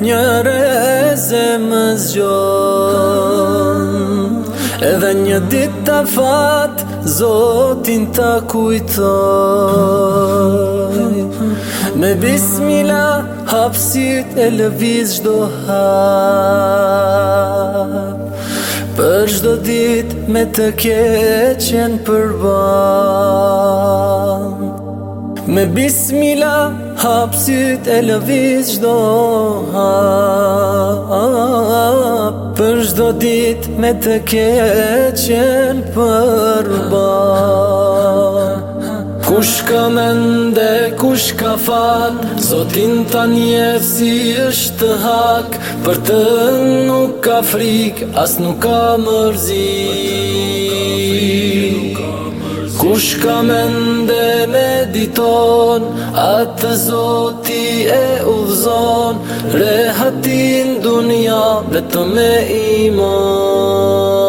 një reze më zgjon Edhe një dit të fat, zotin të kujtoj Me bismila hapsit e lëviz gjdo hap Për gjdo dit me të keqen përban Me bismila hapsyt e lëviz gjdo hap Për gjdo dit me të keqen për bar Kush ka mende, kush ka fat Zotin ta njef si është të hak Për të nuk ka frik, as nuk ka mërzi Kush ka mende, ילד עיתון, את הזאתי אובזון, להטיל דוניה בטמא אימון.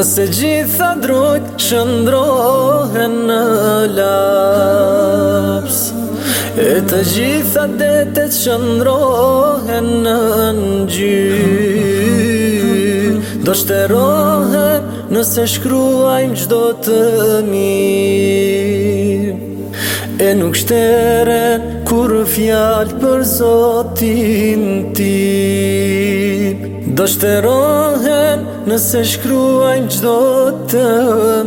Nëse gjitha drojt shëndrohen në laps E të gjitha detet shëndrohen në nëngjy Do shterohen nëse shkruajmë gjdo të mirë E nuk shteren kur fjallë për zotin tim Do shterohen nëse shkruajnë qdo të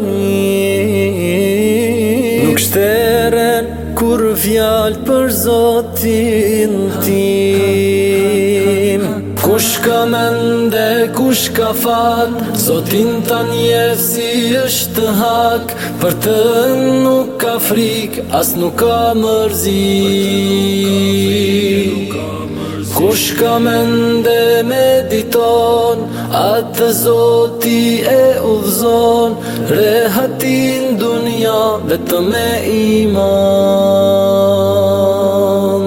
mirë Nuk shteren kur vjallë për zotin tim Kush ka mende, kush ka fat Zotin të njësi është të hak Për të nuk ka frik, as nuk ka mërzi Për të nuk ka frik, nuk ka mërzi Kush ka me diton, atë të zoti e uvzon, Rehatin hatin dunja vetë me iman.